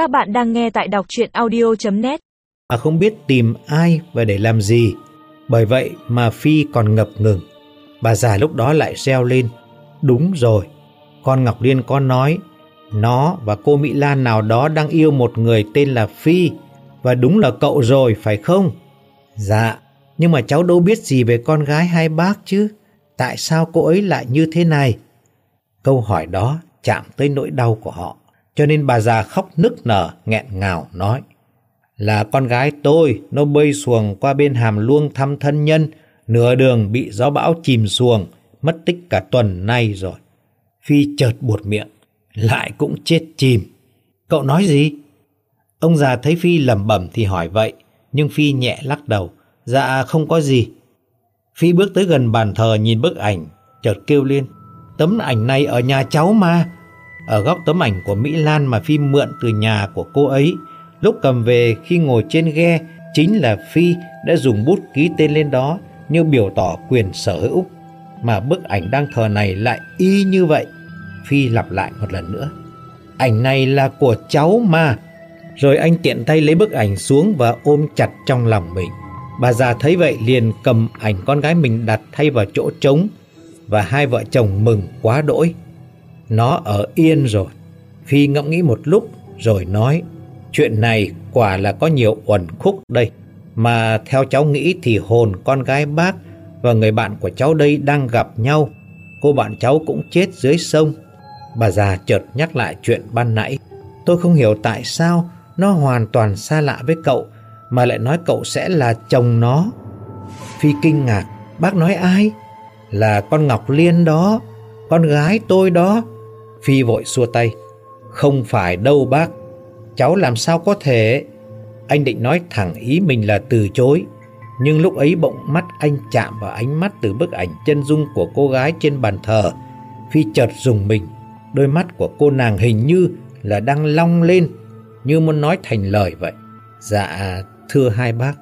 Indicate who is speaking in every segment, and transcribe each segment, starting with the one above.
Speaker 1: Các bạn đang nghe tại đọc chuyện audio.net
Speaker 2: Mà không biết tìm ai và để làm gì. Bởi vậy mà Phi còn ngập ngừng. Bà già lúc đó lại reo lên. Đúng rồi, con Ngọc Liên có nói nó và cô Mỹ Lan nào đó đang yêu một người tên là Phi và đúng là cậu rồi phải không? Dạ, nhưng mà cháu đâu biết gì về con gái hai bác chứ. Tại sao cô ấy lại như thế này? Câu hỏi đó chạm tới nỗi đau của họ. Cho nên bà già khóc nức nở, nghẹn ngào nói. Là con gái tôi, nó bơi xuồng qua bên hàm luông thăm thân nhân, nửa đường bị gió bão chìm xuồng, mất tích cả tuần nay rồi. Phi chợt buột miệng, lại cũng chết chìm. Cậu nói gì? Ông già thấy Phi lẩm bẩm thì hỏi vậy, nhưng Phi nhẹ lắc đầu. Dạ không có gì. Phi bước tới gần bàn thờ nhìn bức ảnh, chợt kêu lên. Tấm ảnh này ở nhà cháu mà. Ở góc tấm ảnh của Mỹ Lan mà Phi mượn từ nhà của cô ấy, lúc cầm về khi ngồi trên ghe, chính là Phi đã dùng bút ký tên lên đó như biểu tỏ quyền sở hữu. Mà bức ảnh đang thờ này lại y như vậy. Phi lặp lại một lần nữa. Ảnh này là của cháu mà. Rồi anh tiện tay lấy bức ảnh xuống và ôm chặt trong lòng mình. Bà già thấy vậy liền cầm ảnh con gái mình đặt thay vào chỗ trống và hai vợ chồng mừng quá đỗi. Nó ở yên rồi. Phi ngẫm nghĩ một lúc rồi nói chuyện này quả là có nhiều uẩn khúc đây. Mà theo cháu nghĩ thì hồn con gái bác và người bạn của cháu đây đang gặp nhau. Cô bạn cháu cũng chết dưới sông. Bà già chợt nhắc lại chuyện ban nãy. Tôi không hiểu tại sao nó hoàn toàn xa lạ với cậu mà lại nói cậu sẽ là chồng nó. Phi kinh ngạc, bác nói ai? Là con Ngọc Liên đó, con gái tôi đó. Phi vội xua tay. Không phải đâu bác, cháu làm sao có thể... Anh định nói thẳng ý mình là từ chối. Nhưng lúc ấy bỗng mắt anh chạm vào ánh mắt từ bức ảnh chân dung của cô gái trên bàn thờ. Phi chợt dùng mình, đôi mắt của cô nàng hình như là đang long lên, như muốn nói thành lời vậy. Dạ, thưa hai bác.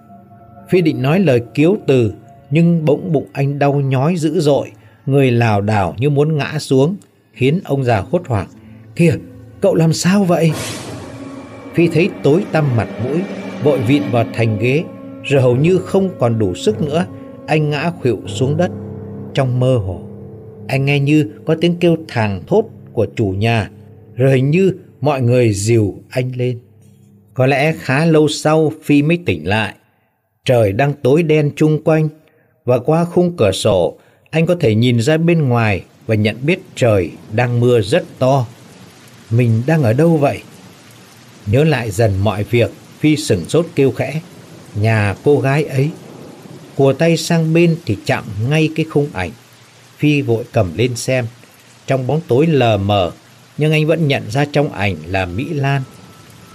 Speaker 2: Phi định nói lời kiếu từ, nhưng bỗng bụng anh đau nhói dữ dội, người lảo đảo như muốn ngã xuống, khiến ông già hốt hoảng. Kìa, cậu làm sao vậy? Phi thấy tối tăm mặt mũi, vội vịn vào thành ghế, rồi hầu như không còn đủ sức nữa, anh ngã khuỵu xuống đất. Trong mơ hồ, anh nghe như có tiếng kêu thàng thốt của chủ nhà, rồi hình như mọi người dìu anh lên. Có lẽ khá lâu sau Phi mới tỉnh lại. Trời đang tối đen chung quanh và qua khung cửa sổ anh có thể nhìn ra bên ngoài và nhận biết trời đang mưa rất to. Mình đang ở đâu vậy? Nhớ lại dần mọi việc, Phi sửng sốt kêu khẽ. Nhà cô gái ấy. Của tay sang bên thì chạm ngay cái khung ảnh. Phi vội cầm lên xem. Trong bóng tối lờ mờ, nhưng anh vẫn nhận ra trong ảnh là Mỹ Lan.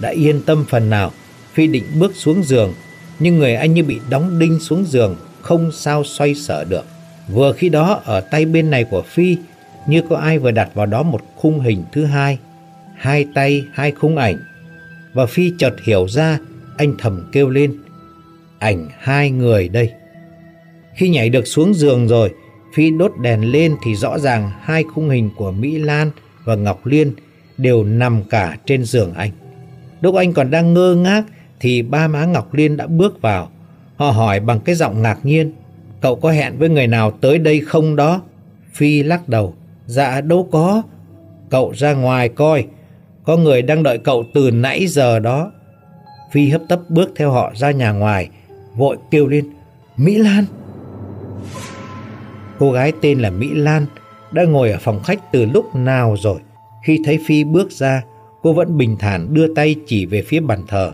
Speaker 2: Đã yên tâm phần nào, Phi định bước xuống giường, nhưng người anh như bị đóng đinh xuống giường, không sao xoay sở được. Vừa khi đó ở tay bên này của Phi, như có ai vừa đặt vào đó một khung hình thứ hai. Hai tay, hai khung ảnh. Và Phi chợt hiểu ra, anh thầm kêu lên. Ảnh hai người đây. Khi nhảy được xuống giường rồi, Phi đốt đèn lên thì rõ ràng hai khung hình của Mỹ Lan và Ngọc Liên đều nằm cả trên giường anh. Lúc anh còn đang ngơ ngác thì ba má Ngọc Liên đã bước vào. Họ hỏi bằng cái giọng ngạc nhiên. Cậu có hẹn với người nào tới đây không đó? Phi lắc đầu. Dạ đâu có. Cậu ra ngoài coi. Có người đang đợi cậu từ nãy giờ đó. Phi hấp tấp bước theo họ ra nhà ngoài. Vội kêu lên. Mỹ Lan! Cô gái tên là Mỹ Lan đã ngồi ở phòng khách từ lúc nào rồi. Khi thấy Phi bước ra, cô vẫn bình thản đưa tay chỉ về phía bàn thờ.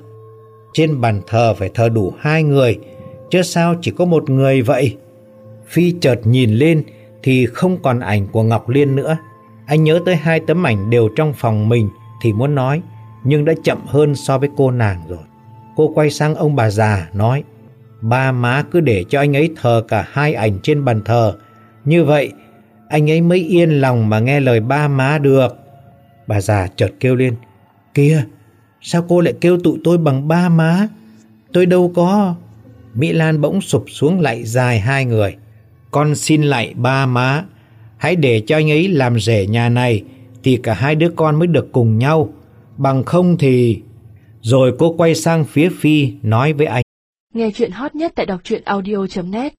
Speaker 2: Trên bàn thờ phải thờ đủ hai người, chứ sao chỉ có một người vậy? Phi chợt nhìn lên thì không còn ảnh của Ngọc Liên nữa. Anh nhớ tới hai tấm ảnh đều trong phòng mình thì muốn nói, nhưng đã chậm hơn so với cô nàng rồi. Cô quay sang ông bà già nói, ba má cứ để cho anh ấy thờ cả hai ảnh trên bàn thờ. Như vậy, anh ấy mới yên lòng mà nghe lời ba má được. Bà già chợt kêu lên, kìa, sao cô lại kêu tụi tôi bằng ba má? Tôi đâu có. Mỹ Lan bỗng sụp xuống lại dài hai người. Con xin lại ba má, hãy để cho anh ấy làm rể nhà này, thì cả hai đứa con mới được cùng nhau. Bằng không thì... Rồi cô quay sang phía Phi nói với anh.
Speaker 3: Nghe chuyện hot nhất tại đọc truyện audio.net